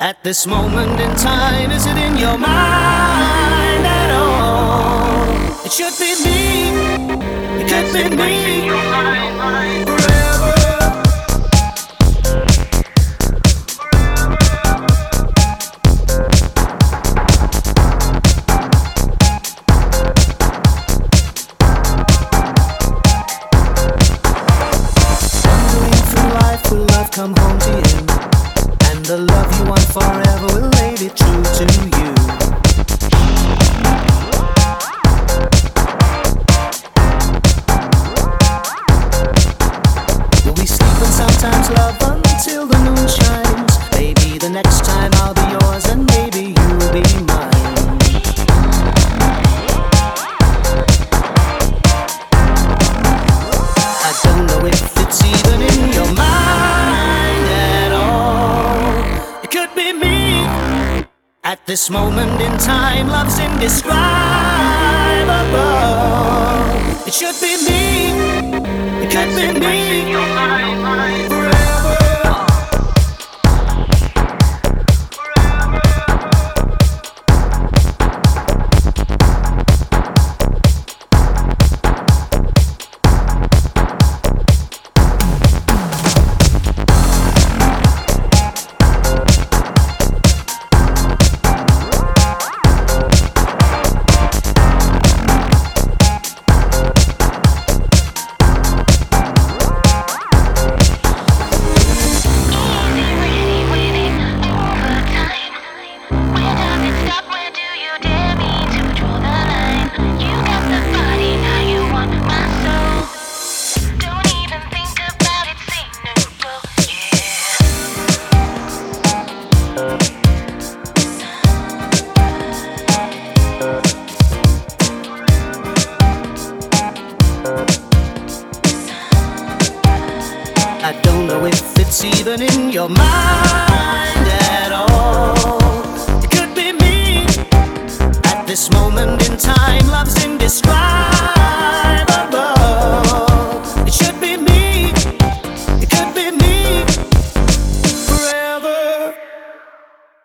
at this moment in time. Is it in your mind love you want forever will lay it true to you. Will we sleep and sometimes love until the moon shines? Maybe the next time I'll be yours and maybe you'll be mine. I don't know if it's even At this moment in time, love's indescribable. It should be me. It could be me. Know if it's even in your mind at all. It could be me at this moment in time. Love's indescribable.